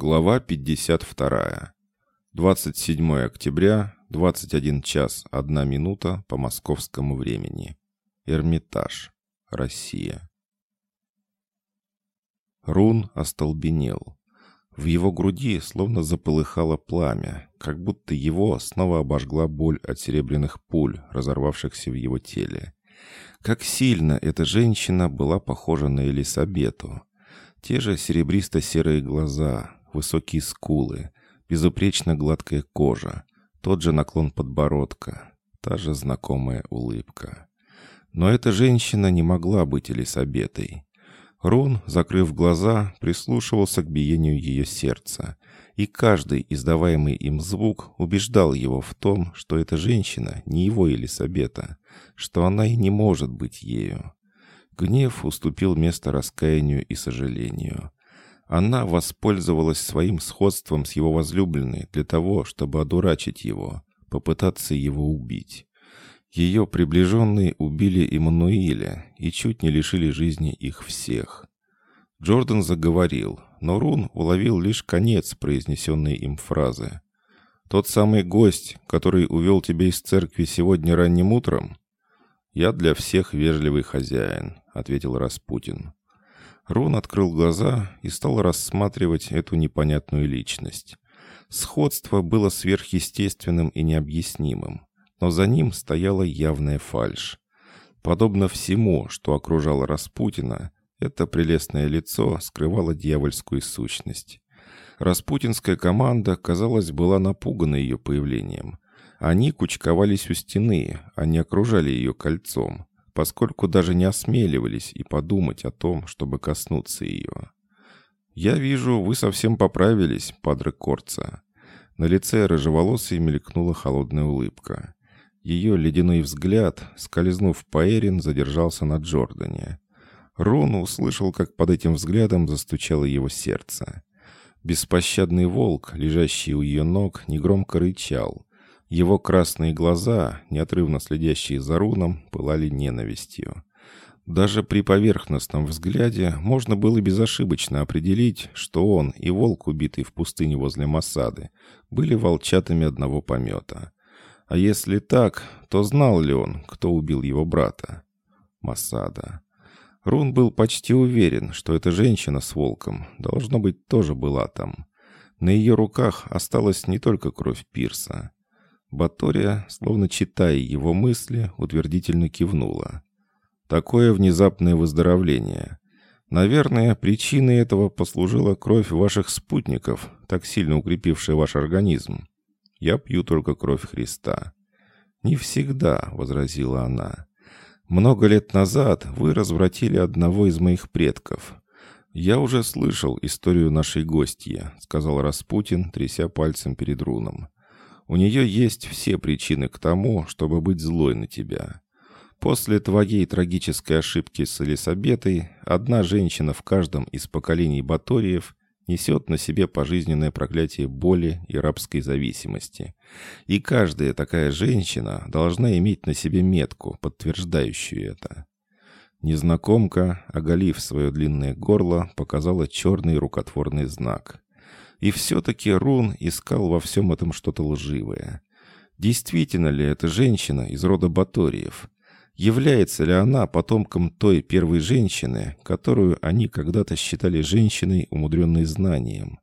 Глава 52. 27 октября, 21 час 1 минута по московскому времени. Эрмитаж. Россия. Рун остолбенел. В его груди словно заполыхало пламя, как будто его снова обожгла боль от серебряных пуль, разорвавшихся в его теле. Как сильно эта женщина была похожа на Элисабету. Те же серебристо-серые глаза, высокие скулы, безупречно гладкая кожа, тот же наклон подбородка, та же знакомая улыбка. Но эта женщина не могла быть Элисабетой. Рун, закрыв глаза, прислушивался к биению ее сердца, и каждый издаваемый им звук убеждал его в том, что эта женщина не его Елисабета, что она и не может быть ею. Гнев уступил место раскаянию и сожалению. Она воспользовалась своим сходством с его возлюбленной для того, чтобы одурачить его, попытаться его убить. Ее приближенные убили Иммануиля и чуть не лишили жизни их всех. Джордан заговорил, но Рун уловил лишь конец произнесенной им фразы. «Тот самый гость, который увел тебя из церкви сегодня ранним утром?» «Я для всех вежливый хозяин», — ответил Распутин. Рун открыл глаза и стал рассматривать эту непонятную личность. Сходство было сверхъестественным и необъяснимым, но за ним стояла явная фальшь. Подобно всему, что окружало Распутина, это прелестное лицо скрывало дьявольскую сущность. Распутинская команда, казалось, была напугана ее появлением. Они кучковались у стены, они окружали ее кольцом поскольку даже не осмеливались и подумать о том, чтобы коснуться ее. «Я вижу, вы совсем поправились, падре Корца». На лице рыжеволосой мелькнула холодная улыбка. Ее ледяной взгляд, скользнув по Эрин, задержался на Джордане. Рон услышал, как под этим взглядом застучало его сердце. Беспощадный волк, лежащий у ее ног, негромко рычал. Его красные глаза, неотрывно следящие за руном, пылали ненавистью. Даже при поверхностном взгляде можно было безошибочно определить, что он и волк, убитый в пустыне возле Масады, были волчатами одного помета. А если так, то знал ли он, кто убил его брата? Масада. Рун был почти уверен, что эта женщина с волком, должно быть, тоже была там. На ее руках осталась не только кровь Пирса. Батория, словно читая его мысли, утвердительно кивнула. «Такое внезапное выздоровление. Наверное, причиной этого послужила кровь ваших спутников, так сильно укрепившая ваш организм. Я пью только кровь Христа». «Не всегда», — возразила она. «Много лет назад вы развратили одного из моих предков». «Я уже слышал историю нашей гостьи», — сказал Распутин, тряся пальцем перед руном. У нее есть все причины к тому, чтобы быть злой на тебя. После твоей трагической ошибки с Элисабетой одна женщина в каждом из поколений Баториев несет на себе пожизненное проклятие боли и рабской зависимости. И каждая такая женщина должна иметь на себе метку, подтверждающую это. Незнакомка, оголив свое длинное горло, показала черный рукотворный знак. И все-таки Рун искал во всем этом что-то лживое. Действительно ли эта женщина из рода Баториев? Является ли она потомком той первой женщины, которую они когда-то считали женщиной, умудренной знанием?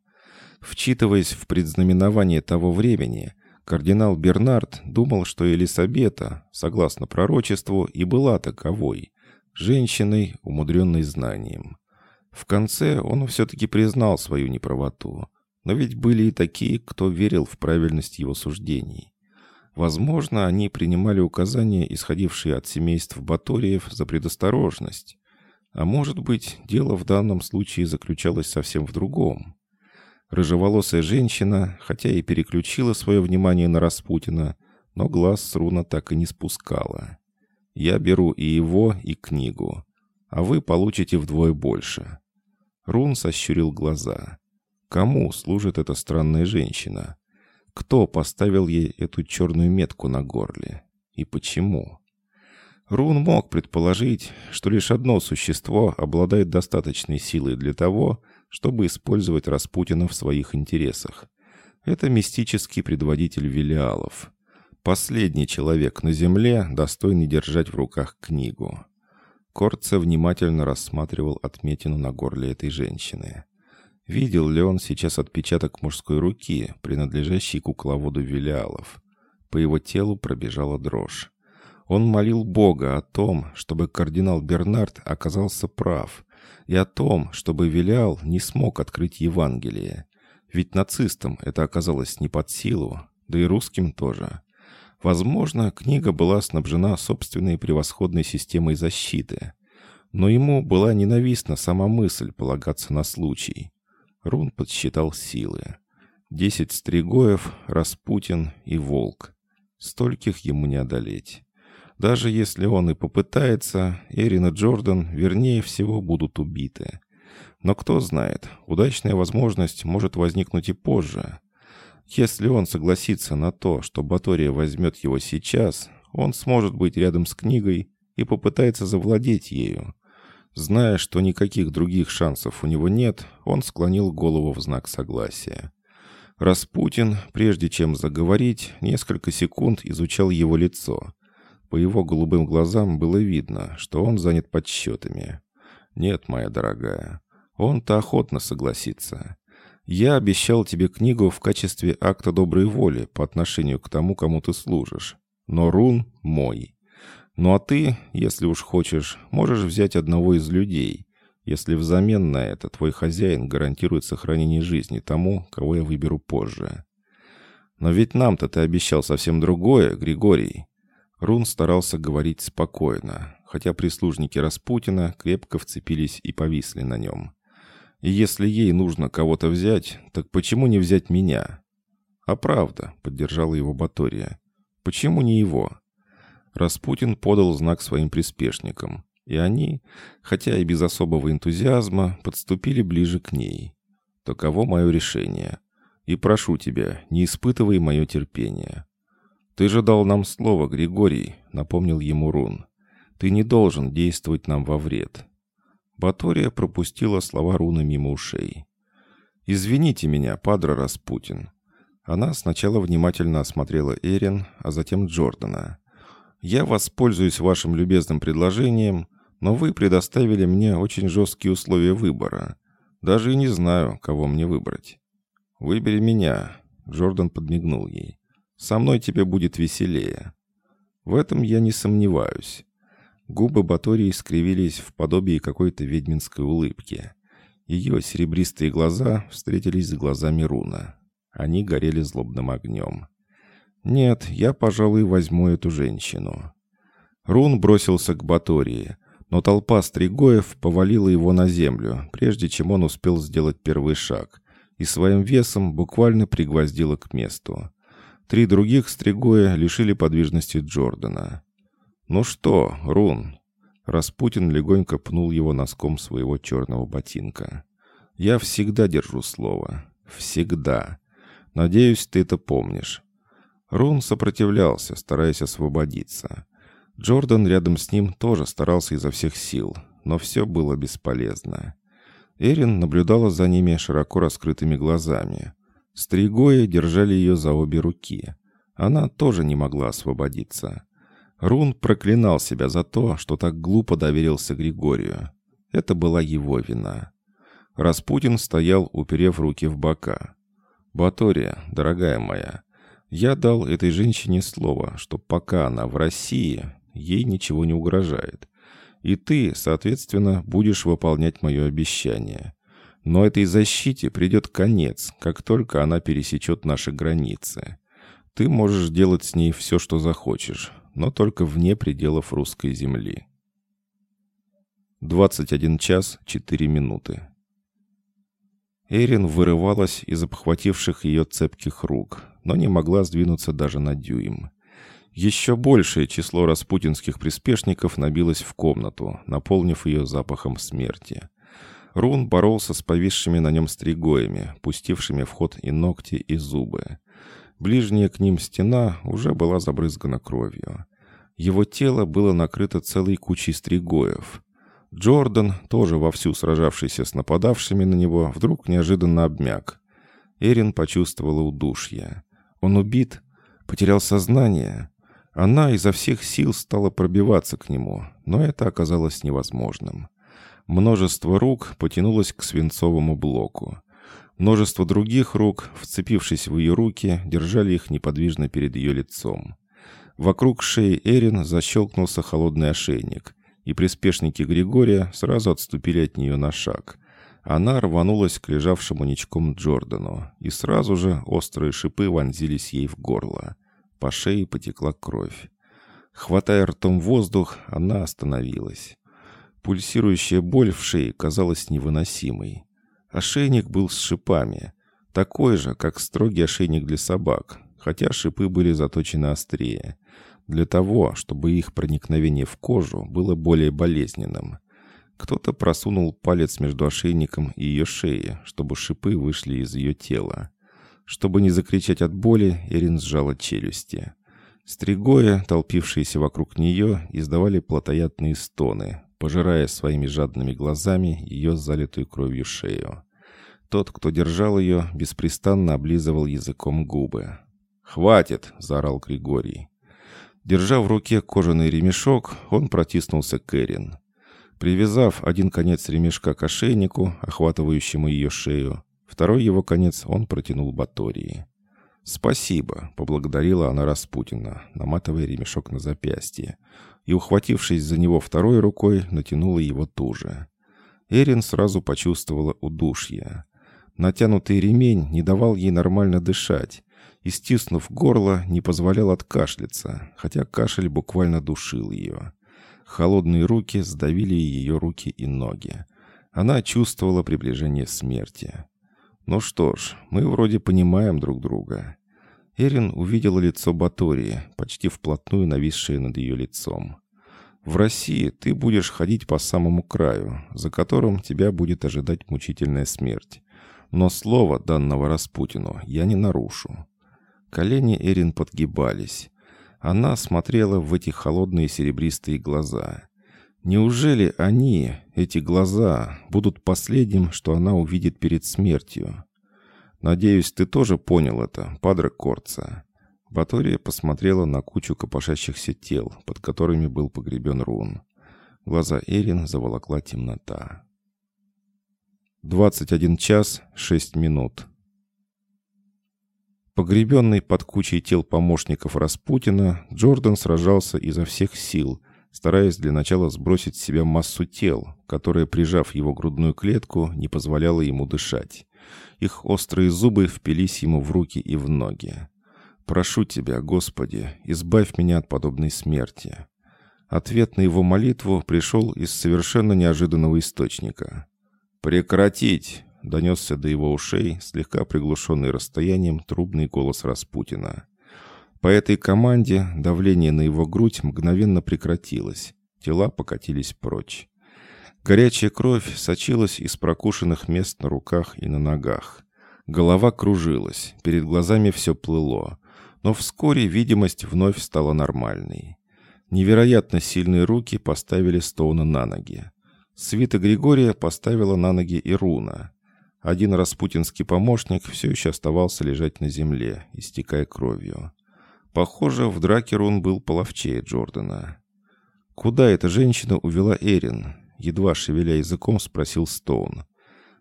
Вчитываясь в предзнаменование того времени, кардинал Бернард думал, что Елисабета, согласно пророчеству, и была таковой, женщиной, умудренной знанием. В конце он все-таки признал свою неправоту. Но ведь были и такие, кто верил в правильность его суждений. Возможно, они принимали указания, исходившие от семейств Баториев, за предосторожность. А может быть, дело в данном случае заключалось совсем в другом. Рыжеволосая женщина, хотя и переключила свое внимание на Распутина, но глаз с руна так и не спускала. «Я беру и его, и книгу, а вы получите вдвое больше». Рун сощурил глаза. Кому служит эта странная женщина? Кто поставил ей эту черную метку на горле? И почему? Рун мог предположить, что лишь одно существо обладает достаточной силой для того, чтобы использовать Распутина в своих интересах. Это мистический предводитель Велиалов. Последний человек на Земле, достойный держать в руках книгу. Корце внимательно рассматривал отметину на горле этой женщины. Видел ли он сейчас отпечаток мужской руки, принадлежащий кукловоду Велиалов? По его телу пробежала дрожь. Он молил Бога о том, чтобы кардинал Бернард оказался прав, и о том, чтобы Велиал не смог открыть Евангелие. Ведь нацистам это оказалось не под силу, да и русским тоже. Возможно, книга была снабжена собственной превосходной системой защиты. Но ему была ненавистна сама мысль полагаться на случай. Рун подсчитал силы. Десять стригоев, Распутин и Волк. Стольких ему не одолеть. Даже если он и попытается, Эрин и Джордан, вернее всего, будут убиты. Но кто знает, удачная возможность может возникнуть и позже. Если он согласится на то, что Батория возьмет его сейчас, он сможет быть рядом с книгой и попытается завладеть ею. Зная, что никаких других шансов у него нет, он склонил голову в знак согласия. Распутин, прежде чем заговорить, несколько секунд изучал его лицо. По его голубым глазам было видно, что он занят подсчетами. «Нет, моя дорогая, он-то охотно согласится. Я обещал тебе книгу в качестве акта доброй воли по отношению к тому, кому ты служишь. Но рун мой. Ну а ты, если уж хочешь, можешь взять одного из людей, если взамен на это твой хозяин гарантирует сохранение жизни тому, кого я выберу позже. Но ведь нам-то ты обещал совсем другое, Григорий. Рун старался говорить спокойно, хотя прислужники Распутина крепко вцепились и повисли на нем. И если ей нужно кого-то взять, так почему не взять меня? А правда, поддержала его Батория. Почему не его? Распутин подал знак своим приспешникам, и они, хотя и без особого энтузиазма, подступили ближе к ней. Таково мое решение. И прошу тебя, не испытывай мое терпение. Ты же дал нам слово, Григорий, напомнил ему Рун. Ты не должен действовать нам во вред. Батория пропустила слова руны мимо ушей. «Извините меня, падре Распутин». Она сначала внимательно осмотрела Эрин, а затем Джордана. «Я воспользуюсь вашим любезным предложением, но вы предоставили мне очень жесткие условия выбора. Даже и не знаю, кого мне выбрать». «Выбери меня», — Джордан подмигнул ей. «Со мной тебе будет веселее». «В этом я не сомневаюсь. Губы Батории скривились в подобии какой-то ведьминской улыбки. Ее серебристые глаза встретились с глазами Руна. Они горели злобным огнем. «Нет, я, пожалуй, возьму эту женщину». Рун бросился к Батории, но толпа стригоев повалила его на землю, прежде чем он успел сделать первый шаг, и своим весом буквально пригвоздила к месту. Три других стригоя лишили подвижности Джордана. «Ну что, Рун?» Распутин легонько пнул его носком своего черного ботинка. «Я всегда держу слово. Всегда. Надеюсь, ты это помнишь». Рун сопротивлялся, стараясь освободиться. Джордан рядом с ним тоже старался изо всех сил, но все было бесполезно. Эрин наблюдала за ними широко раскрытыми глазами. Стригои держали ее за обе руки. Она тоже не могла освободиться. Рун проклинал себя за то, что так глупо доверился Григорию. Это была его вина. Распутин стоял, уперев руки в бока. «Батория, дорогая моя, я дал этой женщине слово, что пока она в России, ей ничего не угрожает. И ты, соответственно, будешь выполнять мое обещание. Но этой защите придет конец, как только она пересечет наши границы. Ты можешь делать с ней все, что захочешь, но только вне пределов русской земли. 21 час 4 минуты. Эрин вырывалась из обхвативших ее цепких рук, но не могла сдвинуться даже на дюйм. Еще большее число распутинских приспешников набилось в комнату, наполнив ее запахом смерти. Рун боролся с повисшими на нем стригоями, пустившими в ход и ногти, и зубы. Ближняя к ним стена уже была забрызгана кровью. Его тело было накрыто целой кучей стригоев. Джордан, тоже вовсю сражавшийся с нападавшими на него, вдруг неожиданно обмяк. Эрин почувствовала удушье. Он убит? Потерял сознание? Она изо всех сил стала пробиваться к нему, но это оказалось невозможным. Множество рук потянулось к свинцовому блоку. Множество других рук, вцепившись в ее руки, держали их неподвижно перед ее лицом. Вокруг шеи Эрин защелкнулся холодный ошейник, и приспешники Григория сразу отступили от нее на шаг. Она рванулась к лежавшему ничком Джордану, и сразу же острые шипы вонзились ей в горло. По шее потекла кровь. Хватая ртом воздух, она остановилась. Пульсирующая боль в шее казалась невыносимой. Ошейник был с шипами, такой же, как строгий ошейник для собак, хотя шипы были заточены острее, для того, чтобы их проникновение в кожу было более болезненным. Кто-то просунул палец между ошейником и ее шеей, чтобы шипы вышли из ее тела. Чтобы не закричать от боли, Эрин сжала челюсти. Стригоя, толпившиеся вокруг нее, издавали плотоядные стоны, пожирая своими жадными глазами ее залитую кровью шею. Тот, кто держал ее, беспрестанно облизывал языком губы. «Хватит!» — заорал Григорий. Держа в руке кожаный ремешок, он протиснулся к Эрин. Привязав один конец ремешка к ошейнику, охватывающему ее шею, второй его конец он протянул Батории. «Спасибо», — поблагодарила она Распутина, наматывая ремешок на запястье, и, ухватившись за него второй рукой, натянула его туже. Эрин сразу почувствовала удушье. Натянутый ремень не давал ей нормально дышать, и, стиснув горло, не позволял откашляться, хотя кашель буквально душил ее. Холодные руки сдавили ее руки и ноги. Она чувствовала приближение смерти. Ну что ж, мы вроде понимаем друг друга. Эрин увидела лицо Батории, почти вплотную нависшее над ее лицом. В России ты будешь ходить по самому краю, за которым тебя будет ожидать мучительная смерть. Но слово данного Распутину я не нарушу. Колени Эрин подгибались. Она смотрела в эти холодные серебристые глаза. Неужели они, эти глаза, будут последним, что она увидит перед смертью? Надеюсь, ты тоже понял это, падре Корца. Батория посмотрела на кучу копошащихся тел, под которыми был погребен Рун. Глаза Эрин заволокла темнота. 21 час 6 минут. Погребенный под кучей тел помощников Распутина, Джордан сражался изо всех сил, стараясь для начала сбросить с себя массу тел, которая, прижав его грудную клетку, не позволяла ему дышать. Их острые зубы впились ему в руки и в ноги. «Прошу тебя, Господи, избавь меня от подобной смерти». Ответ на его молитву пришел из совершенно неожиданного источника. «Прекратить!» Донесся до его ушей, слегка приглушенный расстоянием, трубный голос Распутина. По этой команде давление на его грудь мгновенно прекратилось. Тела покатились прочь. Горячая кровь сочилась из прокушенных мест на руках и на ногах. Голова кружилась, перед глазами все плыло. Но вскоре видимость вновь стала нормальной. Невероятно сильные руки поставили Стоуна на ноги. Свита Григория поставила на ноги и Руна. Один распутинский помощник все еще оставался лежать на земле, истекая кровью. Похоже, в драке Рун был половчее Джордана. «Куда эта женщина увела Эрин?» Едва шевеля языком, спросил Стоун.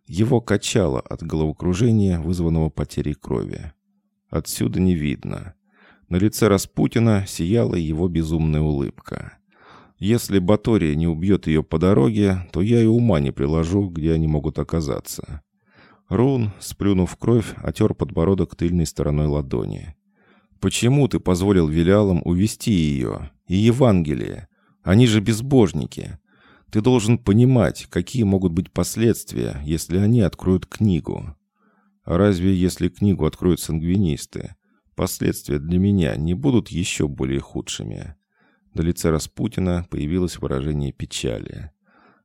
Его качало от головокружения, вызванного потерей крови. Отсюда не видно. На лице Распутина сияла его безумная улыбка. Если Батория не убьет ее по дороге, то я и ума не приложу, где они могут оказаться. Рун, сплюнув кровь, отер подбородок тыльной стороной ладони. «Почему ты позволил Вилялам увести ее? И Евангелие? Они же безбожники. Ты должен понимать, какие могут быть последствия, если они откроют книгу. А разве если книгу откроют сангвинисты, последствия для меня не будут еще более худшими?» На лице Распутина появилось выражение печали.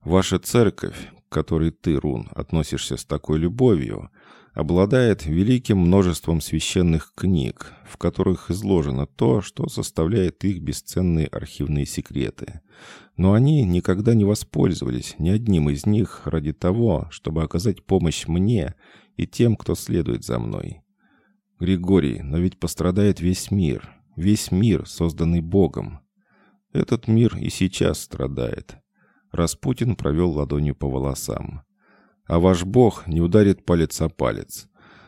«Ваша церковь, к которой ты, Рун, относишься с такой любовью, обладает великим множеством священных книг, в которых изложено то, что составляет их бесценные архивные секреты. Но они никогда не воспользовались ни одним из них ради того, чтобы оказать помощь мне и тем, кто следует за мной. Григорий, но ведь пострадает весь мир, весь мир, созданный Богом. Этот мир и сейчас страдает. Распутин провел ладонью по волосам. А ваш Бог не ударит палец о палец.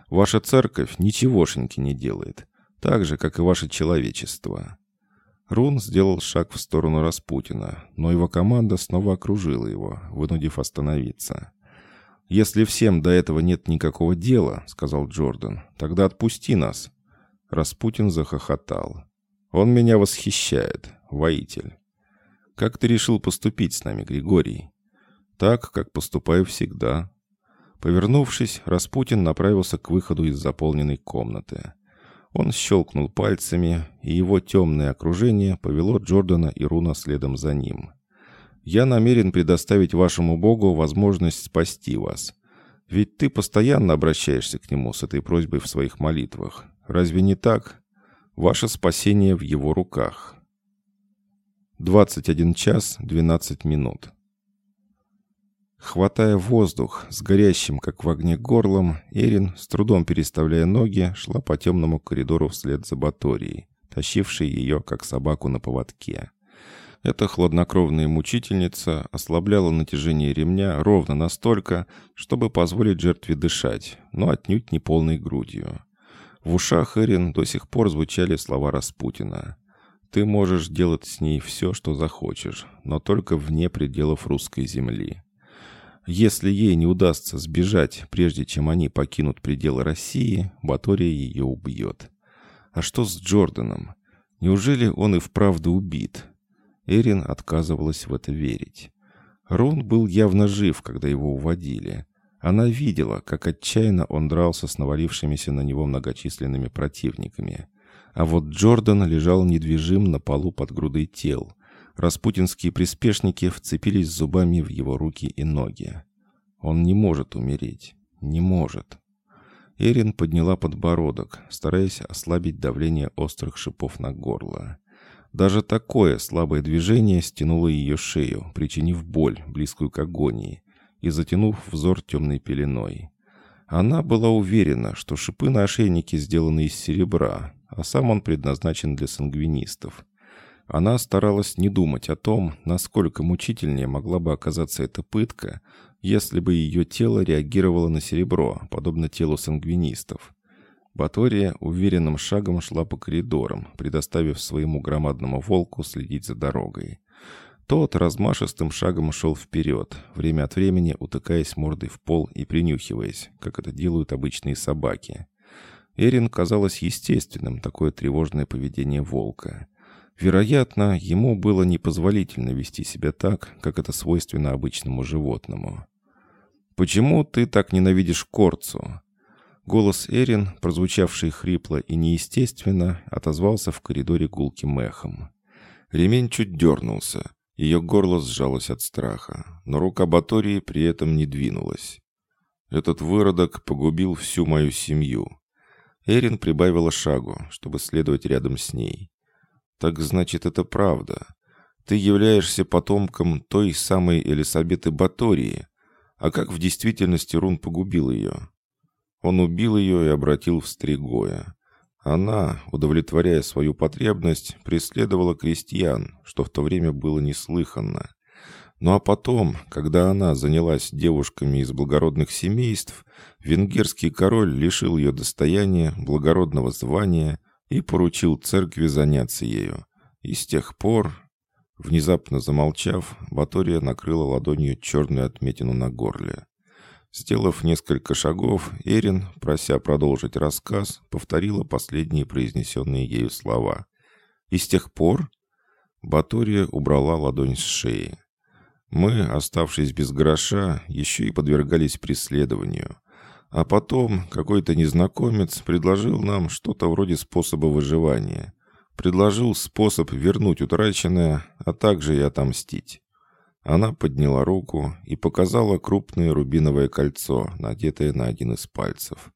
Ваша церковь ничегошеньки не делает, так же, как и ваше человечество». Рун сделал шаг в сторону Распутина, но его команда снова окружила его, вынудив остановиться. «Если всем до этого нет никакого дела, — сказал Джордан, — тогда отпусти нас». Распутин захохотал. «Он меня восхищает, воитель». «Как ты решил поступить с нами, Григорий?» «Так, как поступаю всегда. Повернувшись, Распутин направился к выходу из заполненной комнаты. Он щелкнул пальцами, и его темное окружение повело Джордана и Руна следом за ним. «Я намерен предоставить вашему Богу возможность спасти вас. Ведь ты постоянно обращаешься к Нему с этой просьбой в своих молитвах. Разве не так? Ваше спасение в Его руках». 21 час 12 минут. Хватая воздух с горящим, как в огне, горлом, Эрин, с трудом переставляя ноги, шла по темному коридору вслед за Баторией, тащившей ее, как собаку на поводке. Эта хладнокровная мучительница ослабляла натяжение ремня ровно настолько, чтобы позволить жертве дышать, но отнюдь не полной грудью. В ушах Эрин до сих пор звучали слова Распутина. «Ты можешь делать с ней все, что захочешь, но только вне пределов русской земли». Если ей не удастся сбежать, прежде чем они покинут пределы России, Батория ее убьет. А что с Джорданом? Неужели он и вправду убит? Эрин отказывалась в это верить. Рун был явно жив, когда его уводили. Она видела, как отчаянно он дрался с навалившимися на него многочисленными противниками. А вот Джордан лежал недвижим на полу под грудой тел, Распутинские приспешники вцепились зубами в его руки и ноги. Он не может умереть. Не может. Эрин подняла подбородок, стараясь ослабить давление острых шипов на горло. Даже такое слабое движение стянуло ее шею, причинив боль, близкую к агонии, и затянув взор темной пеленой. Она была уверена, что шипы на ошейнике сделаны из серебра, а сам он предназначен для сангвинистов. Она старалась не думать о том, насколько мучительнее могла бы оказаться эта пытка, если бы ее тело реагировало на серебро, подобно телу сангвинистов. Батория уверенным шагом шла по коридорам, предоставив своему громадному волку следить за дорогой. Тот размашистым шагом шел вперед, время от времени утыкаясь мордой в пол и принюхиваясь, как это делают обычные собаки. Эрин казалось естественным такое тревожное поведение волка. Вероятно, ему было непозволительно вести себя так, как это свойственно обычному животному. «Почему ты так ненавидишь Корцу?» Голос Эрин, прозвучавший хрипло и неестественно, отозвался в коридоре гулким эхом. Ремень чуть дернулся. Ее горло сжалось от страха, но рука Батории при этом не двинулась. Этот выродок погубил всю мою семью. Эрин прибавила шагу, чтобы следовать рядом с ней. Так значит, это правда. Ты являешься потомком той самой Элисабеты Батории. А как в действительности Рун погубил ее? Он убил ее и обратил в стригоя. Она, удовлетворяя свою потребность, преследовала крестьян, что в то время было неслыханно. Ну а потом, когда она занялась девушками из благородных семейств, венгерский король лишил ее достояния, благородного звания – и поручил церкви заняться ею. И с тех пор, внезапно замолчав, Батория накрыла ладонью черную отметину на горле. Сделав несколько шагов, Эрин, прося продолжить рассказ, повторила последние произнесенные ею слова. «И с тех пор...» Батория убрала ладонь с шеи. «Мы, оставшись без гроша, еще и подвергались преследованию. А потом какой-то незнакомец предложил нам что-то вроде способа выживания. Предложил способ вернуть утраченное, а также и отомстить. Она подняла руку и показала крупное рубиновое кольцо, надетое на один из пальцев.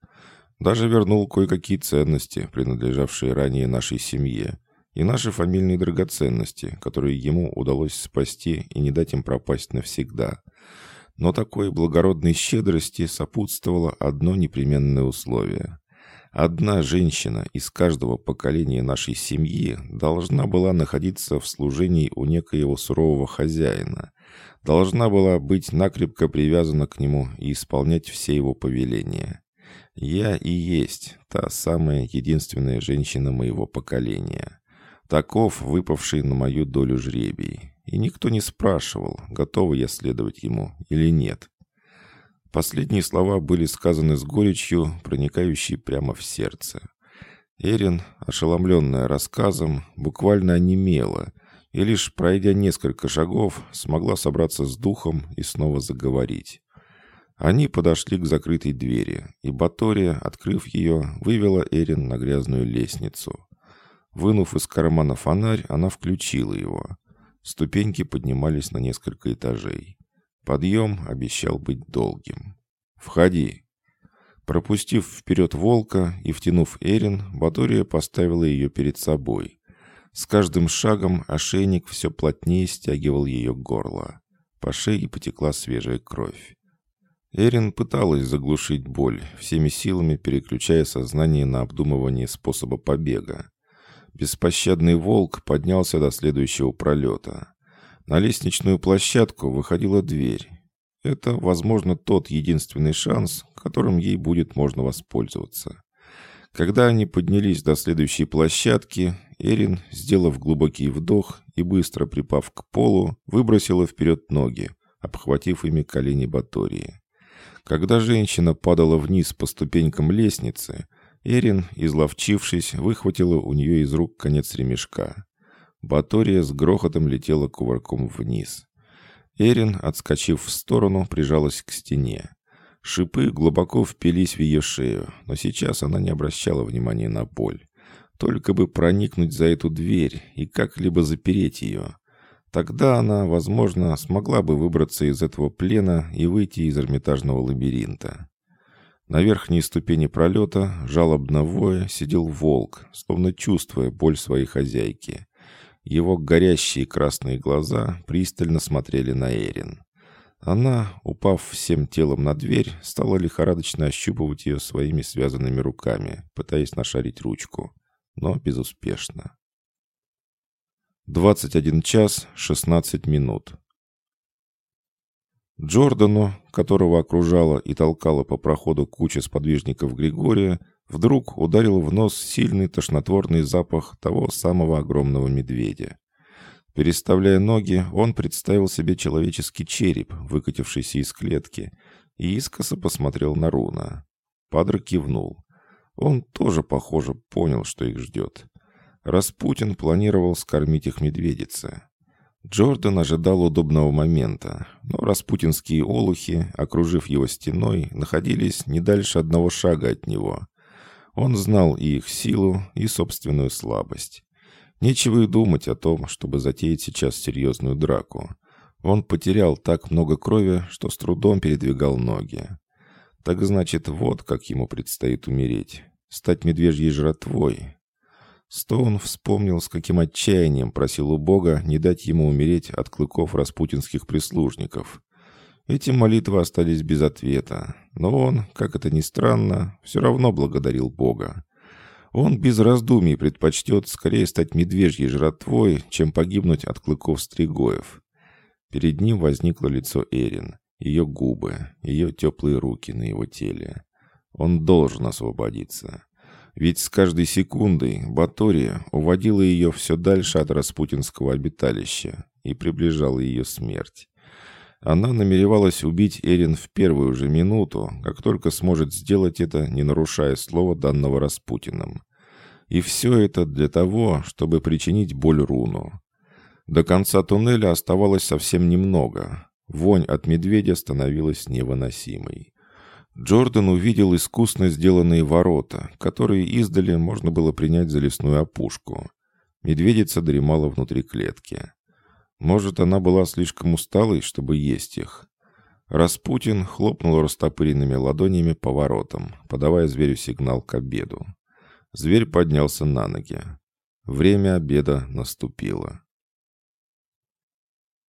Даже вернул кое-какие ценности, принадлежавшие ранее нашей семье, и наши фамильные драгоценности, которые ему удалось спасти и не дать им пропасть навсегда. Но такой благородной щедрости сопутствовало одно непременное условие. Одна женщина из каждого поколения нашей семьи должна была находиться в служении у некоего сурового хозяина, должна была быть накрепко привязана к нему и исполнять все его повеления. Я и есть та самая единственная женщина моего поколения. Таков выпавший на мою долю жребий. И никто не спрашивал, готова я следовать ему или нет. Последние слова были сказаны с горечью, проникающей прямо в сердце. Эрин, ошеломленная рассказом, буквально онемела, и лишь пройдя несколько шагов, смогла собраться с духом и снова заговорить. Они подошли к закрытой двери, и Батория, открыв ее, вывела Эрин на грязную лестницу. Вынув из кармана фонарь, она включила его. Ступеньки поднимались на несколько этажей. Подъем обещал быть долгим. «Входи!» Пропустив вперед волка и втянув Эрин, Батория поставила ее перед собой. С каждым шагом ошейник все плотнее стягивал ее горло. По шее потекла свежая кровь. Эрин пыталась заглушить боль, всеми силами переключая сознание на обдумывание способа побега. Беспощадный волк поднялся до следующего пролета. На лестничную площадку выходила дверь. Это, возможно, тот единственный шанс, которым ей будет можно воспользоваться. Когда они поднялись до следующей площадки, Эрин, сделав глубокий вдох и быстро припав к полу, выбросила вперед ноги, обхватив ими колени Батории. Когда женщина падала вниз по ступенькам лестницы, Эрин, изловчившись, выхватила у нее из рук конец ремешка. Батория с грохотом летела кувырком вниз. Эрин, отскочив в сторону, прижалась к стене. Шипы глубоко впились в ее шею, но сейчас она не обращала внимания на боль. Только бы проникнуть за эту дверь и как-либо запереть ее. Тогда она, возможно, смогла бы выбраться из этого плена и выйти из эрмитажного лабиринта. На верхней ступени пролета, жалобно воя, сидел волк, словно чувствуя боль своей хозяйки. Его горящие красные глаза пристально смотрели на Эрин. Она, упав всем телом на дверь, стала лихорадочно ощупывать ее своими связанными руками, пытаясь нашарить ручку, но безуспешно. 21 час 16 минут. Джордану, которого окружала и толкала по проходу куча сподвижников Григория, вдруг ударил в нос сильный тошнотворный запах того самого огромного медведя. Переставляя ноги, он представил себе человеческий череп, выкатившийся из клетки, и искоса посмотрел на Руна. Падр кивнул. Он тоже, похоже, понял, что их ждет. Распутин планировал скормить их медведице. Джордан ожидал удобного момента, но распутинские олухи, окружив его стеной, находились не дальше одного шага от него. Он знал и их силу, и собственную слабость. Нечего и думать о том, чтобы затеять сейчас серьезную драку. Он потерял так много крови, что с трудом передвигал ноги. Так значит, вот как ему предстоит умереть. Стать медвежьей жратвой, Стоун вспомнил, с каким отчаянием просил у Бога не дать ему умереть от клыков распутинских прислужников. Эти молитвы остались без ответа, но он, как это ни странно, все равно благодарил Бога. Он без раздумий предпочтет скорее стать медвежьей жратвой, чем погибнуть от клыков стригоев. Перед ним возникло лицо Эрин, ее губы, ее теплые руки на его теле. Он должен освободиться. Ведь с каждой секундой Батория уводила ее все дальше от распутинского обиталища и приближала ее смерть. Она намеревалась убить Эрин в первую же минуту, как только сможет сделать это, не нарушая слова данного Распутиным. И все это для того, чтобы причинить боль руну. До конца туннеля оставалось совсем немного. Вонь от медведя становилась невыносимой. Джордан увидел искусно сделанные ворота, которые издали можно было принять за лесную опушку. Медведица дремала внутри клетки. Может, она была слишком усталой, чтобы есть их? Распутин хлопнул растопыренными ладонями по воротам, подавая зверю сигнал к обеду. Зверь поднялся на ноги. Время обеда наступило.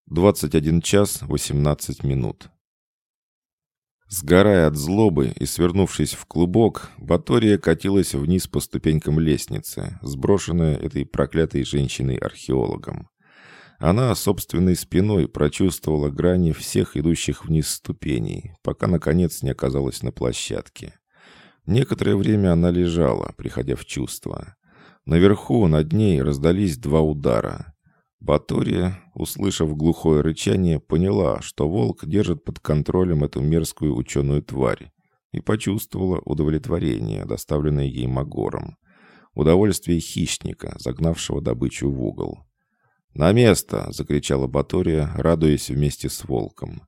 21 час 18 минут. Сгорая от злобы и свернувшись в клубок, Батория катилась вниз по ступенькам лестницы, сброшенная этой проклятой женщиной-археологом. Она собственной спиной прочувствовала грани всех идущих вниз ступеней, пока, наконец, не оказалась на площадке. Некоторое время она лежала, приходя в чувство. Наверху над ней раздались два удара. Батория, услышав глухое рычание, поняла, что волк держит под контролем эту мерзкую ученую тварь, и почувствовала удовлетворение, доставленное ей Магором. Удовольствие хищника, загнавшего добычу в угол. «На место!» — закричала Батория, радуясь вместе с волком.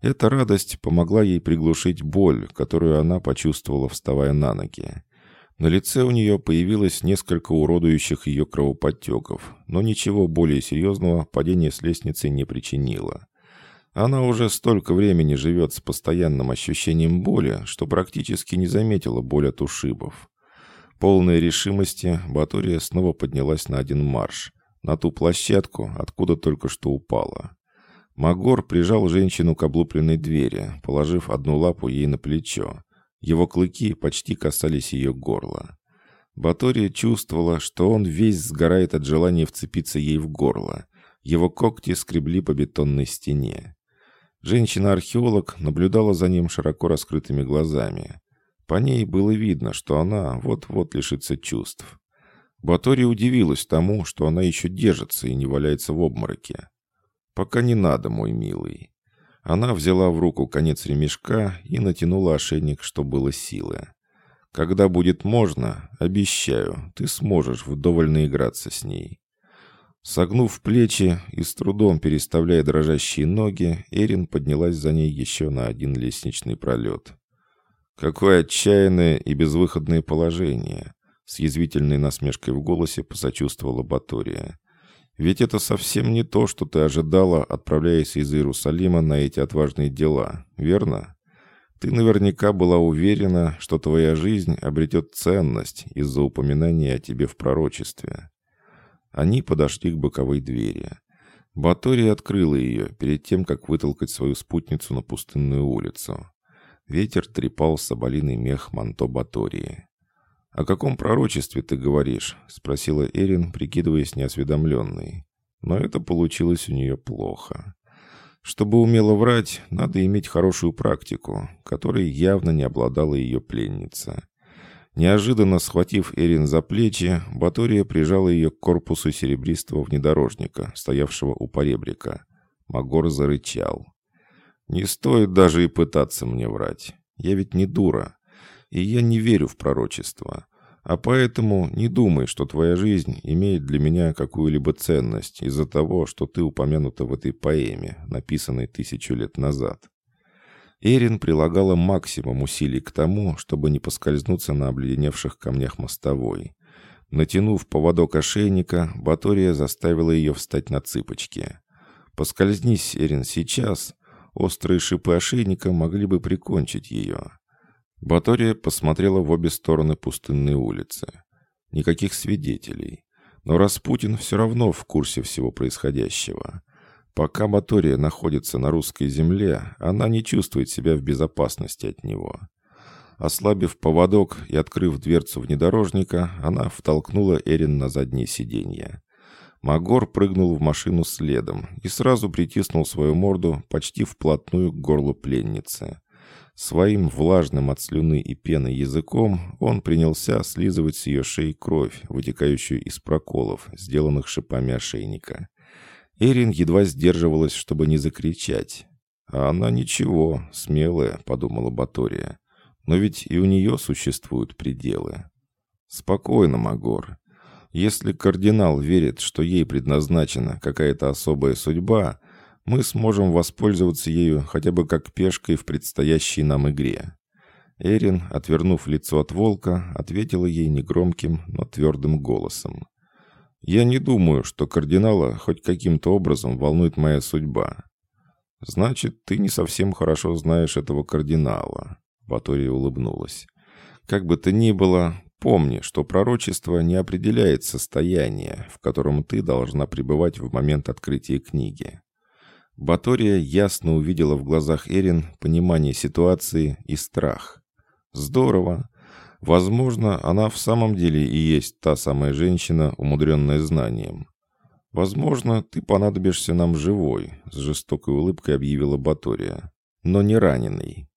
Эта радость помогла ей приглушить боль, которую она почувствовала, вставая на ноги. На лице у нее появилось несколько уродующих ее кровоподтеков, но ничего более серьезного падение с лестницы не причинило. Она уже столько времени живет с постоянным ощущением боли, что практически не заметила боль от ушибов. Полной решимости Батория снова поднялась на один марш — на ту площадку, откуда только что упала. Магор прижал женщину к облупленной двери, положив одну лапу ей на плечо. Его клыки почти касались ее горла. Батория чувствовала, что он весь сгорает от желания вцепиться ей в горло. Его когти скребли по бетонной стене. Женщина-археолог наблюдала за ним широко раскрытыми глазами. По ней было видно, что она вот-вот лишится чувств. Батори удивилась тому, что она еще держится и не валяется в обмороке. «Пока не надо, мой милый». Она взяла в руку конец ремешка и натянула ошейник, что было силы. «Когда будет можно, обещаю, ты сможешь вдоволь наиграться с ней». Согнув плечи и с трудом переставляя дрожащие ноги, Эрин поднялась за ней еще на один лестничный пролет. Какое отчаянное и безвыходное положение. С язвительной насмешкой в голосе посочувствовала Батория. «Ведь это совсем не то, что ты ожидала, отправляясь из Иерусалима на эти отважные дела, верно? Ты наверняка была уверена, что твоя жизнь обретет ценность из-за упоминания о тебе в пророчестве». Они подошли к боковой двери. Батория открыла ее перед тем, как вытолкать свою спутницу на пустынную улицу. Ветер трепал соболиный мех манто Батории. «О каком пророчестве ты говоришь?» — спросила Эрин, прикидываясь неосведомленной. Но это получилось у нее плохо. Чтобы умело врать, надо иметь хорошую практику, которой явно не обладала ее пленница. Неожиданно схватив Эрин за плечи, Батория прижала ее к корпусу серебристого внедорожника, стоявшего у поребрика. Магор зарычал. «Не стоит даже и пытаться мне врать. Я ведь не дура и я не верю в пророчество. А поэтому не думай, что твоя жизнь имеет для меня какую-либо ценность из-за того, что ты упомянута в этой поэме, написанной тысячу лет назад. Эрин прилагала максимум усилий к тому, чтобы не поскользнуться на обледеневших камнях мостовой. Натянув поводок ошейника, Батория заставила ее встать на цыпочки. Поскользнись, Эрин, сейчас, острые шипы ошейника могли бы прикончить ее. Батория посмотрела в обе стороны пустынной улицы. Никаких свидетелей. Но Распутин все равно в курсе всего происходящего. Пока Батория находится на русской земле, она не чувствует себя в безопасности от него. Ослабив поводок и открыв дверцу внедорожника, она втолкнула Эрин на заднее сиденье. Магор прыгнул в машину следом и сразу притиснул свою морду почти вплотную к горлу пленницы. Своим влажным от слюны и пены языком он принялся слизывать с ее шеи кровь, вытекающую из проколов, сделанных шипами ошейника. Эрин едва сдерживалась, чтобы не закричать. «А она ничего, смелая», — подумала Батория. «Но ведь и у нее существуют пределы». «Спокойно, Магор. Если кардинал верит, что ей предназначена какая-то особая судьба, мы сможем воспользоваться ею хотя бы как пешкой в предстоящей нам игре». Эрин, отвернув лицо от волка, ответила ей негромким, но твердым голосом. Я не думаю, что кардинала хоть каким-то образом волнует моя судьба. Значит, ты не совсем хорошо знаешь этого кардинала. Ватория улыбнулась. Как бы то ни было, помни, что пророчество не определяет состояние, в котором ты должна пребывать в момент открытия книги. Батория ясно увидела в глазах Эрин понимание ситуации и страх. Здорово. Возможно, она в самом деле и есть та самая женщина, умудренная знанием. Возможно, ты понадобишься нам живой, с жестокой улыбкой объявила Батория, но не раненый.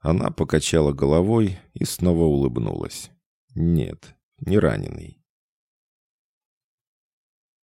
Она покачала головой и снова улыбнулась. Нет, не раненый.